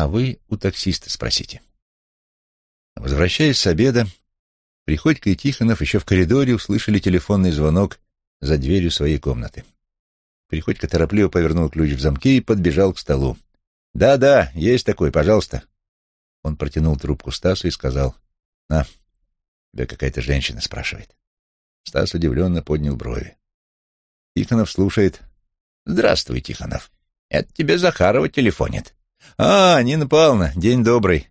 А вы у таксиста спросите. Возвращаясь с обеда, Приходько и Тихонов еще в коридоре услышали телефонный звонок за дверью своей комнаты. Приходько торопливо повернул ключ в замке и подбежал к столу. «Да-да, есть такой, пожалуйста». Он протянул трубку Стасу и сказал, «На, тебя какая-то женщина спрашивает». Стас удивленно поднял брови. Тихонов слушает. «Здравствуй, Тихонов. Это тебе Захарова телефонит». «А, Нина Павловна, день добрый.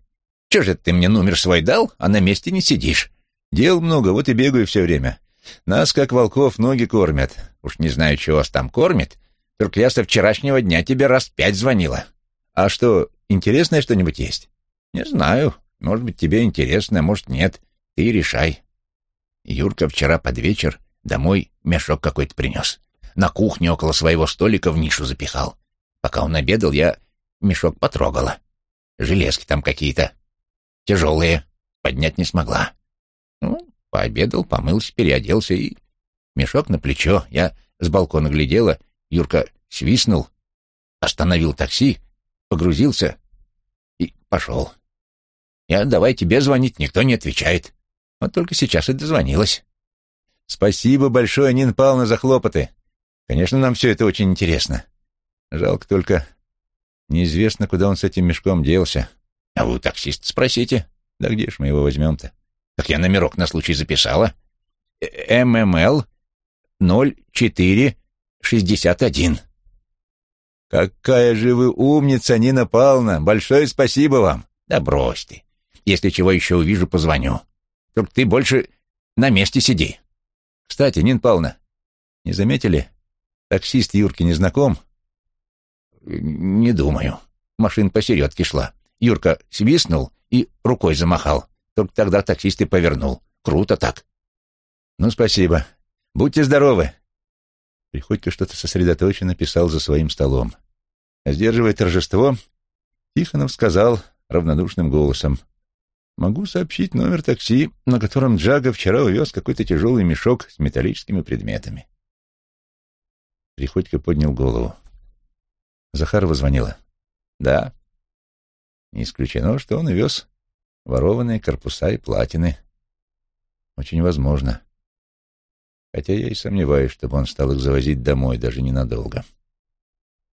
Чего же ты мне номер свой дал, а на месте не сидишь? Дел много, вот и бегаю все время. Нас, как волков, ноги кормят. Уж не знаю, чего вас там кормит, только я со вчерашнего дня тебе раз пять звонила. А что, интересное что-нибудь есть? Не знаю. Может быть, тебе интересно, может, нет. Ты решай. Юрка вчера под вечер домой мешок какой-то принес. На кухне около своего столика в нишу запихал. Пока он обедал, я мешок потрогала. Железки там какие-то. Тяжелые. Поднять не смогла. Ну, пообедал, помылся, переоделся и... Мешок на плечо. Я с балкона глядела. Юрка свистнул, остановил такси, погрузился и пошел. Я давай тебе звонить, никто не отвечает. Вот только сейчас и дозвонилась. Спасибо большое, Нина Павловна, за хлопоты. Конечно, нам все это очень интересно. Жалко только, неизвестно, куда он с этим мешком делся. А вы у таксиста спросите. Да где ж мы его возьмем-то? Так я номерок на случай записала. ММЛ 0461. Какая же вы умница, Нина Павловна! Большое спасибо вам. Да брось ты. Если чего еще увижу, позвоню. Только ты больше на месте сиди. Кстати, Нина Павловна, не заметили? Таксист Юрки не знаком? Не думаю. Машина посередке шла. Юрка свистнул и рукой замахал. Только тогда таксист и повернул. Круто так. Ну, спасибо. Будьте здоровы. Приходько что-то сосредоточенно писал за своим столом. Сдерживая торжество, Тихонов сказал равнодушным голосом. «Могу сообщить номер такси, на котором Джага вчера увез какой-то тяжелый мешок с металлическими предметами». Приходько поднял голову. Захарова звонила. «Да». Не исключено, что он увез ворованные корпуса и платины. Очень возможно. Хотя я и сомневаюсь, чтобы он стал их завозить домой, даже ненадолго.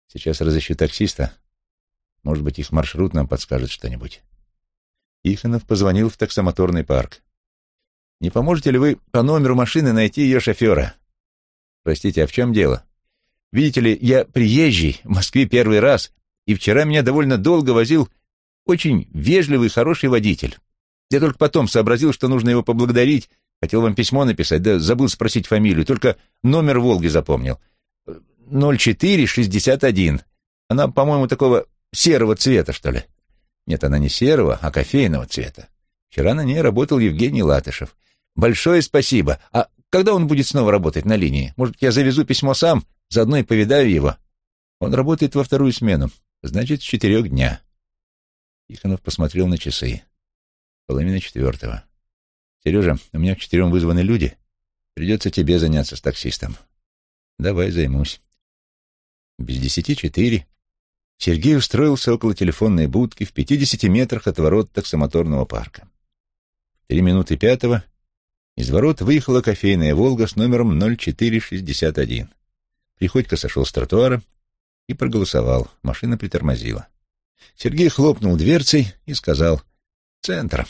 Сейчас разыщу таксиста. Может быть, их маршрут нам подскажет что-нибудь. Иханов позвонил в таксомоторный парк. «Не поможете ли вы по номеру машины найти ее шофера?» «Простите, а в чем дело?» «Видите ли, я приезжий, в Москве первый раз, и вчера меня довольно долго возил очень вежливый, хороший водитель. Я только потом сообразил, что нужно его поблагодарить. Хотел вам письмо написать, да забыл спросить фамилию, только номер «Волги» запомнил. 0461. Она, по-моему, такого серого цвета, что ли. Нет, она не серого, а кофейного цвета. Вчера на ней работал Евгений Латышев. Большое спасибо. А когда он будет снова работать на линии? Может, я завезу письмо сам, заодно и повидаю его? Он работает во вторую смену, значит, с четырех дня. Тихонов посмотрел на часы. Половина четвертого. «Сережа, у меня к четырем вызваны люди. Придется тебе заняться с таксистом». «Давай займусь». Без десяти четыре Сергей устроился около телефонной будки в пятидесяти метрах от ворот таксомоторного парка. Три минуты пятого из ворот выехала кофейная «Волга» с номером 0461. Приходько сошел с тротуара и проголосовал. Машина притормозила. Сергей хлопнул дверцей и сказал «Центр».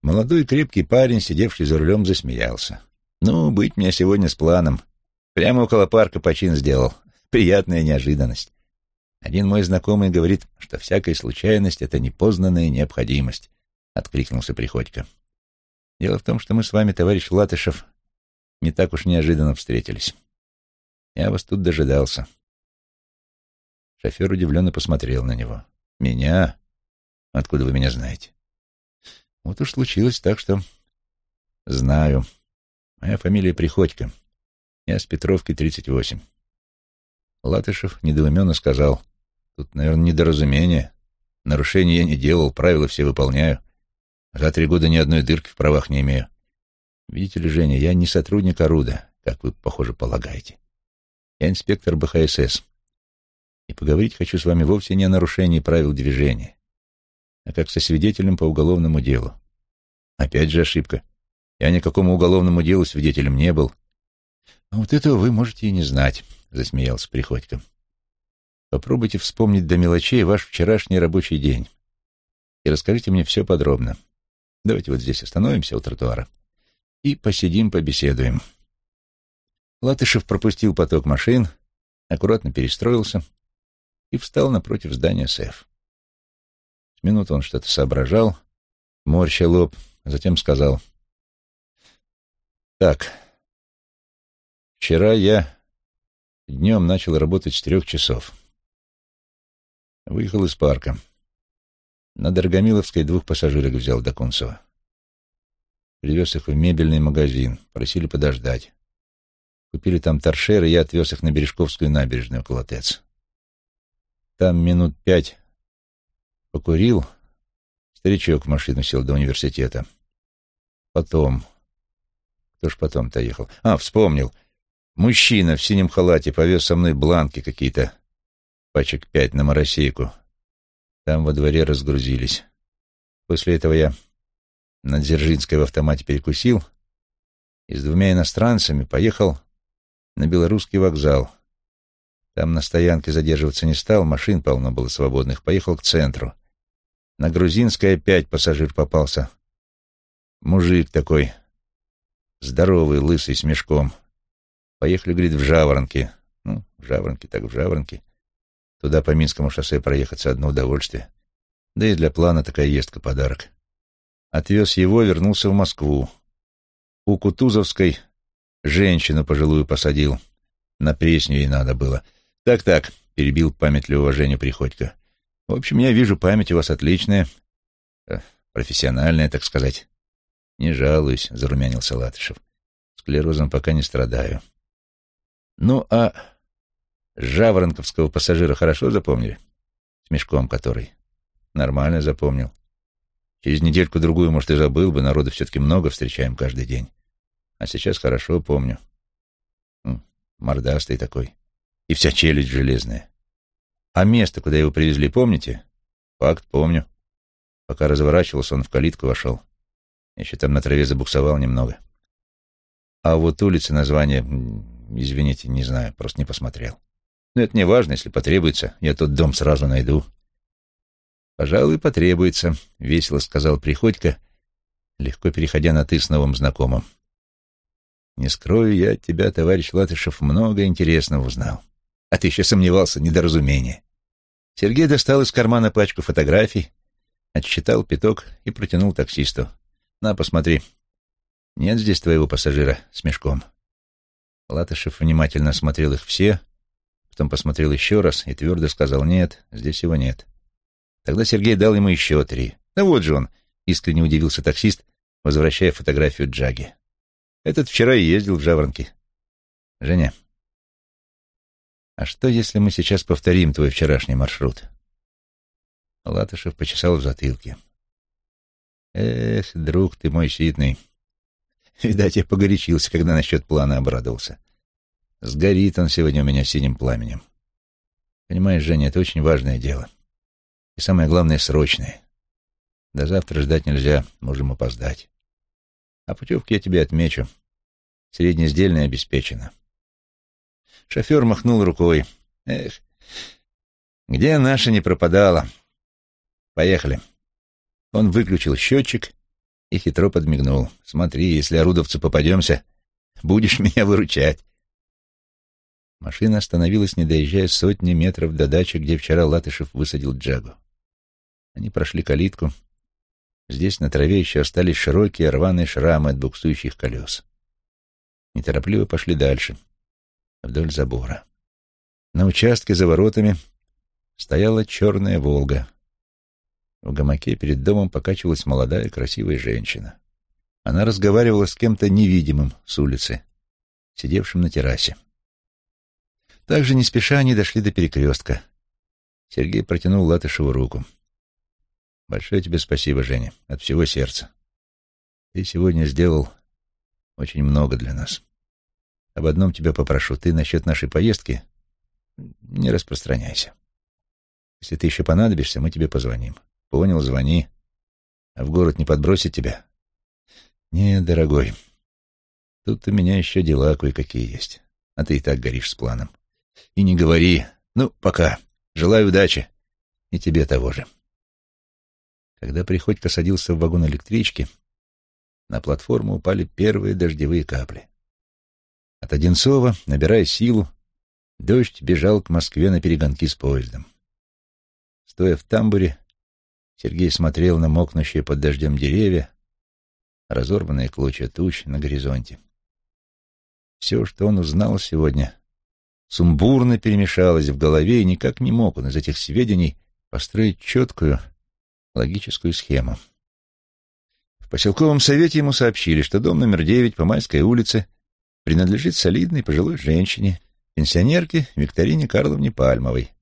Молодой крепкий парень, сидевший за рулем, засмеялся. «Ну, быть мне сегодня с планом. Прямо около парка почин сделал. Приятная неожиданность. Один мой знакомый говорит, что всякая случайность — это непознанная необходимость», — откликнулся Приходько. «Дело в том, что мы с вами, товарищ Латышев, не так уж неожиданно встретились. Я вас тут дожидался. Шофер удивленно посмотрел на него. «Меня? Откуда вы меня знаете?» «Вот уж случилось так, что...» «Знаю. Моя фамилия Приходько. Я с Петровки, 38». Латышев недоуменно сказал. «Тут, наверное, недоразумение. Нарушений я не делал, правила все выполняю. За три года ни одной дырки в правах не имею. Видите ли, Женя, я не сотрудник оруда, как вы, похоже, полагаете. Я инспектор БХСС. И поговорить хочу с вами вовсе не о нарушении правил движения, а как со свидетелем по уголовному делу. Опять же ошибка. Я никакому уголовному делу свидетелем не был. — А вот этого вы можете и не знать, — засмеялся Приходько. — Попробуйте вспомнить до мелочей ваш вчерашний рабочий день и расскажите мне все подробно. Давайте вот здесь остановимся у тротуара и посидим, побеседуем. Латышев пропустил поток машин, аккуратно перестроился и встал напротив здания СЭФ. С минуту он что-то соображал, морща лоб, а затем сказал. «Так, вчера я днем начал работать с трех часов. Выехал из парка. На Дорогомиловской двух пассажирок взял до Кунцева. Привез их в мебельный магазин, просили подождать. Купили там торшер, и я отвез их на Бережковскую набережную, Колотец. Там минут пять покурил, старичок в машину сел до университета. Потом... Кто ж потом-то ехал? А, вспомнил. Мужчина в синем халате повез со мной бланки какие-то, пачек пять на моросейку. Там во дворе разгрузились. После этого я на Дзержинской в автомате перекусил и с двумя иностранцами поехал на Белорусский вокзал. Там на стоянке задерживаться не стал, машин полно было свободных. Поехал к центру. На Грузинской опять пассажир попался. Мужик такой, здоровый, лысый, с мешком. Поехали, говорит, в Жаворонки. Ну, в Жаворонки так в Жаворонки. Туда по Минскому шоссе проехаться одно удовольствие. Да и для плана такая ездка подарок. Отвез его, вернулся в Москву. У Кутузовской женщину пожилую посадил. На пресню ей надо было. Так-так, перебил для уважения Приходько. В общем, я вижу, память у вас отличная. Э, профессиональная, так сказать. Не жалуюсь, зарумянился Латышев. Склерозом пока не страдаю. Ну, а Жаворонковского пассажира хорошо запомнили? С мешком который. Нормально запомнил. Через недельку-другую, может, и забыл бы, народу все-таки много встречаем каждый день. А сейчас хорошо помню. Мордастый такой. И вся челюсть железная. А место, куда его привезли, помните? Факт, помню. Пока разворачивался, он в калитку вошел. Еще там на траве забуксовал немного. А вот улицы название, извините, не знаю, просто не посмотрел. Но это не важно, если потребуется, я тот дом сразу найду. Пожалуй, потребуется, — весело сказал Приходько, легко переходя на «ты» с новым знакомым. Не скрою, я от тебя, товарищ Латышев, много интересного узнал. А ты еще сомневался, недоразумение. Сергей достал из кармана пачку фотографий, отсчитал пяток и протянул таксисту. На, посмотри. Нет здесь твоего пассажира с мешком. Латышев внимательно осмотрел их все, потом посмотрел еще раз и твердо сказал «нет, здесь его нет». Тогда Сергей дал ему еще три. «Да вот же он», — искренне удивился таксист, возвращая фотографию Джаги. «Этот вчера и ездил в Жаворонки». «Женя, а что, если мы сейчас повторим твой вчерашний маршрут?» Латышев почесал в затылке. «Эх, друг ты мой ситный. Видать, я погорячился, когда насчет плана обрадовался. Сгорит он сегодня у меня синим пламенем. Понимаешь, Женя, это очень важное дело. И самое главное, срочное. До завтра ждать нельзя, можем опоздать. А путевки я тебе отмечу. Среднеиздельная обеспечена. Шофер махнул рукой. Эх, где наша не пропадала? Поехали. Он выключил счетчик и хитро подмигнул. Смотри, если орудовцу попадемся, будешь меня выручать. Машина остановилась, не доезжая сотни метров до дачи, где вчера Латышев высадил Джагу. Они прошли калитку. Здесь на траве еще остались широкие рваные шрамы от буксующих колес. Неторопливо пошли дальше, вдоль забора. На участке за воротами стояла черная «Волга». В гамаке перед домом покачивалась молодая красивая женщина. Она разговаривала с кем-то невидимым с улицы, сидевшим на террасе. Также не спеша они дошли до перекрестка. Сергей протянул Латышеву руку. «Большое тебе спасибо, Женя, от всего сердца. Ты сегодня сделал очень много для нас. Об одном тебя попрошу. Ты насчет нашей поездки не распространяйся. Если ты еще понадобишься, мы тебе позвоним. Понял, звони. А в город не подбросит тебя? Нет, дорогой, тут у меня еще дела кое-какие есть. А ты и так горишь с планом. И не говори. Ну, пока. Желаю удачи. И тебе того же. Когда Приходько садился в вагон электрички, на платформу упали первые дождевые капли. От Одинцова, набирая силу, дождь бежал к Москве на перегонки с поездом. Стоя в тамбуре, Сергей смотрел на мокнущие под дождем деревья, разорванные клочья туч на горизонте. Все, что он узнал сегодня, сумбурно перемешалось в голове, и никак не мог он из этих сведений построить четкую логическую схему. В поселковом совете ему сообщили, что дом номер девять по Майской улице принадлежит солидной пожилой женщине, пенсионерке Викторине Карловне Пальмовой.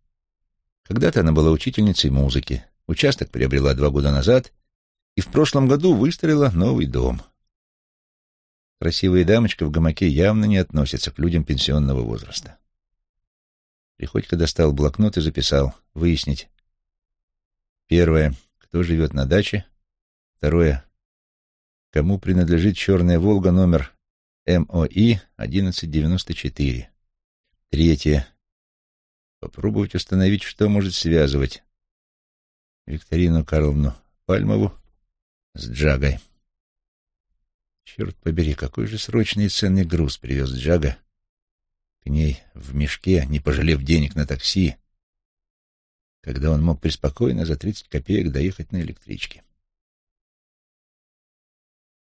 Когда-то она была учительницей музыки, участок приобрела два года назад и в прошлом году выстроила новый дом. Красивая дамочка в гамаке явно не относится к людям пенсионного возраста. Приходько достал блокнот и записал «Выяснить». Первое. Кто живет на даче? Второе. Кому принадлежит «Черная Волга» номер МОИ 1194? Третье. Попробовать установить, что может связывать Викторину Карловну Пальмову с Джагой. Черт побери, какой же срочный и ценный груз привез Джага к ней в мешке, не пожалев денег на такси, когда он мог преспокойно за тридцать копеек доехать на электричке.